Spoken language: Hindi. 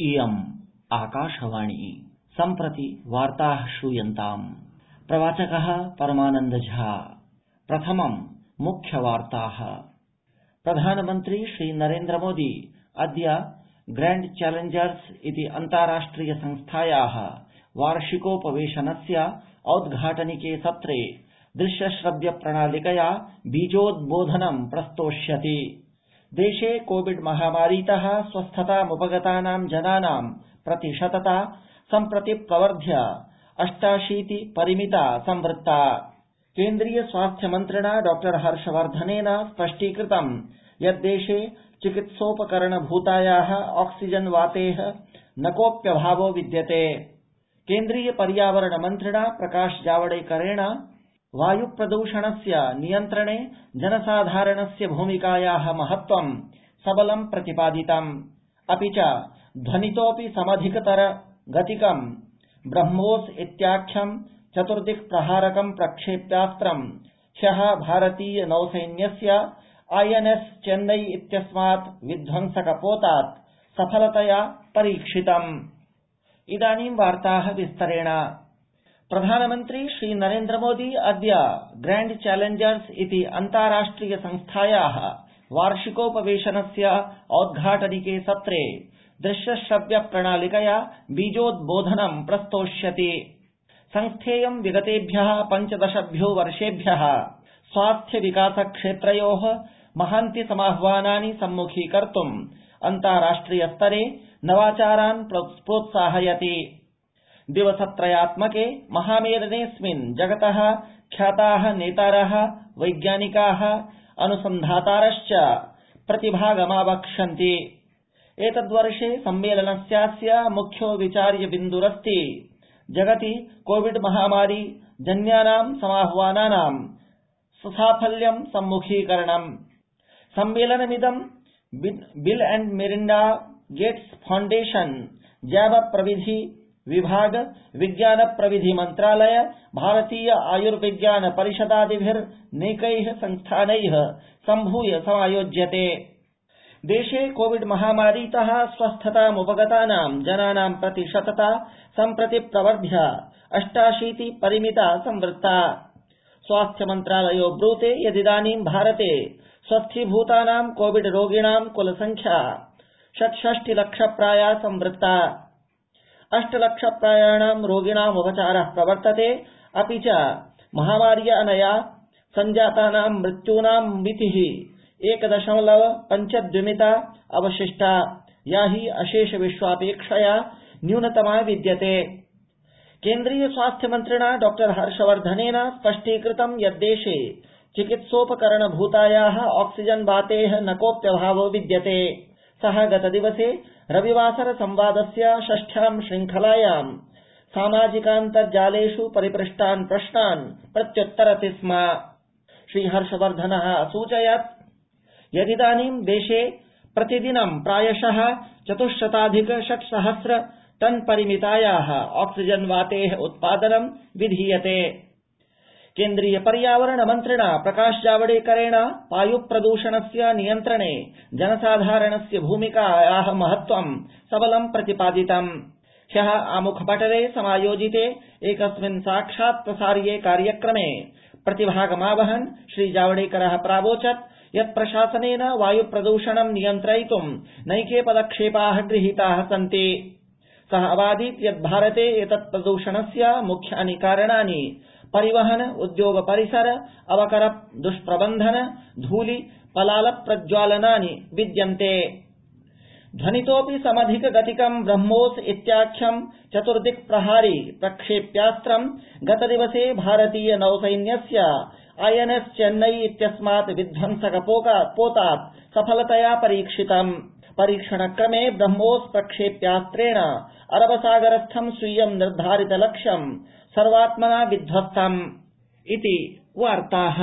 इयम् आकाशवाणी। सम्प्रति वार्ताः श्रूयन्ताम्। प्रवाचकः परमानन्द झा। प्रथमम् मुख्यवार्ताः प्रधानमन्त्री श्रीनरेन्द्र मोदी अद्य ग्रैण्ड चैलेंजर्स इति अन्ताराष्ट्रिय संस्थायाः वार्षिकोपवेशनस्य औद्घाटनिके सत्रे दृश्य श्रव्य प्रणालिकया बीजोद्बोधनं प्रस्तोष्यति। देशे कोविड महामारीतः स्वस्थतामुपगतानां जनानां प्रतिशतता सम्प्रति प्रवर्ध्य। अष्टाशीति परिमिता संवृत्ता। केंद्रीय स्वास्थ्य मन्त्रिणा डॉ. हर्षवर्धनेन स्पष्टीकृतं यत् देशे चिकित्सोपकरण भूतायाः ऑक्सीजन वातेः न कोऽप्यभावो विद्यते। केंद्रीय पर्यावरण मन्त्रिणा प्रकाश जावडेकरेण वायु प्रदूषणस्य नियन्त्रणे जनसाधारणस्य भूमिकायाः महत्त्वं सबलं प्रतिपादितम्। अपि च ध्वनितोऽपि समधिकतर गतिकं। ब्रह्मोस् इत्याख्यं चतुर्दिक् प्रहारकं प्रक्षेप्यास्त्रं। ह्यः भारतीय नौसैन्यस्य आईएनएस चेन्नई इत्यस्मात् विध्वंसक पोतात् सफलतया परीक्षितम्। प्रधानमन्त्री श्रीनरेन्द्र मोदी अद्य ग्रैण्ड चैलेंजर्स इति अन्ताराष्ट्रिय संस्थायाः वार्षिकोपवेशनस्य औद्घाटनिके सत्रे दृश्य श्रव्य प्रणालिकया बीजोद्बोधनं प्रस्तोष्यति। संस्थेयं विगतेभ्यः पञ्चदशभ्यो वर्षेभ्यः। स्वास्थ्य विकास क्षेत्रयोः महान्ति समाह्वानानि सम्मुखीकर्तुम्। अन्ताराष्ट्रिय स्तरे नवाचारान् प्रोत्साहयति। दिवसत्रयात्मके महामेलनेऽस्मिन् जगतः ख्याताः नेतारः, वैज्ञानिकाः, अनुसन्धातारश्च प्रतिभागमावक्ष्यन्ति। एतद्वर्षे सम्मेलनस्यास्य मुख्यो विचार्य बिन्दुरस्ति जगति, कोविड महामारी, जन्यानां समाह्वानानां सुसाफल्यं सम्मुखीकरणम्। सम्मेलनमिदं Bill and Melinda Gates foundation, जैव प्रविधि विभाग, विज्ञान प्रविधि मन्त्रालय भारतीय आयुर्विज्ञान परिषदादिभिर्नैकैः संस्थानैः सम्भूय समायोज्यते। देशे कोविड महामारीतः स्वस्थतामुपगतानां जनानां प्रतिशतता सम्प्रति प्रवर्ध्य, अष्टाशीति परिमिता संवृत्ता। स्वास्थ्य मन्त्रालयो ब्रूते यदिदानीं भारते स्वस्थीभूतानां कोविड रोगिणां कुलसंख्या षट्षष्टि लक्ष प्राया संवृत्ता। अष्टलक्ष प्रायाणां रोगिणामुपचारः प्रवर्तते, अपि च महामार्या अनया सञ्जातानां मृत्यूनां मितिः एक दशमलव पञ्च द्विमिता अवशिष्टा। या हि अशेष विश्वापेक्षया न्यूनतमा विद्यते। केंद्रीय स्वास्थ्य मन्त्रिणा डॉ हर्षवर्धनेन स्पष्टीकृतं यत् देशे चिकित्सोपकरण भूतायाः ऑक्सीजन वातेः न कोऽप्यभावो विद्यते। सः गतदिवसे रविवासर संवादस्य षष्ठ्यां श्रृंखलायां सामाजिकान्तर्जालेष् परिपृष्टान् प्रश्नान् प्रत्युत्तरति स्म। श्रीहर्षवर्धनः असूचयत्, यदिदानीं देशे प्रतिदिनं प्रायशः चतुश्शताधिक षट्सहस्र टन परिमितायाः ऑक्सीजन वातेः उत्पादनं विधीयते। केन्द्रीय पर्यावरण मन्त्रिणा प्रकाश जावडेकरेण वायु प्रदूषणस्य नियन्त्रणे जनसाधारणस्य भूमिकायाः महत्त्वं सबलं प्रतिपादितम्। ह्यः आमुखपटले समायोजिते एकस्मिन् साक्षात् प्रसार्ये कार्यक्रमे प्रतिभागमावहन् श्रीजावडेकरः प्रावोचत् यत् प्रशासनेन वायु प्रदूषणं नियन्त्रयितुं नैके पदक्षेपाः गृहीताः सन्ति। सः अवादीत् यत् भारते एतत् प्रदूषणस्य मुख्यानि कारणानि परिवहन, उद्योग परिसर, अवकर दुष्प्रबन्धन धूलि, पलाल प्रज्वालनानि विद्यन्ते। ध्वनितोऽपि समधिक गतिकं ब्रह्मोस इत्याख्यं चतुर्दिक् प्रहारि प्रक्षेप्यास्त्रं गतदिवसे भारतीय नौसैन्यस्य आईएनएस चेन्नई इत्यस्मात् विध्वंसक पोतात् सफलतया परीक्षितम्। परीक्षणक्रमे ब्रह्मोस् प्रक्षेप्यास्त्रेण अरबसागरस्थं स्वीयं निर्धारित लक्ष्यं सर्वात्मना विध्वस्तम् इति वार्ताः।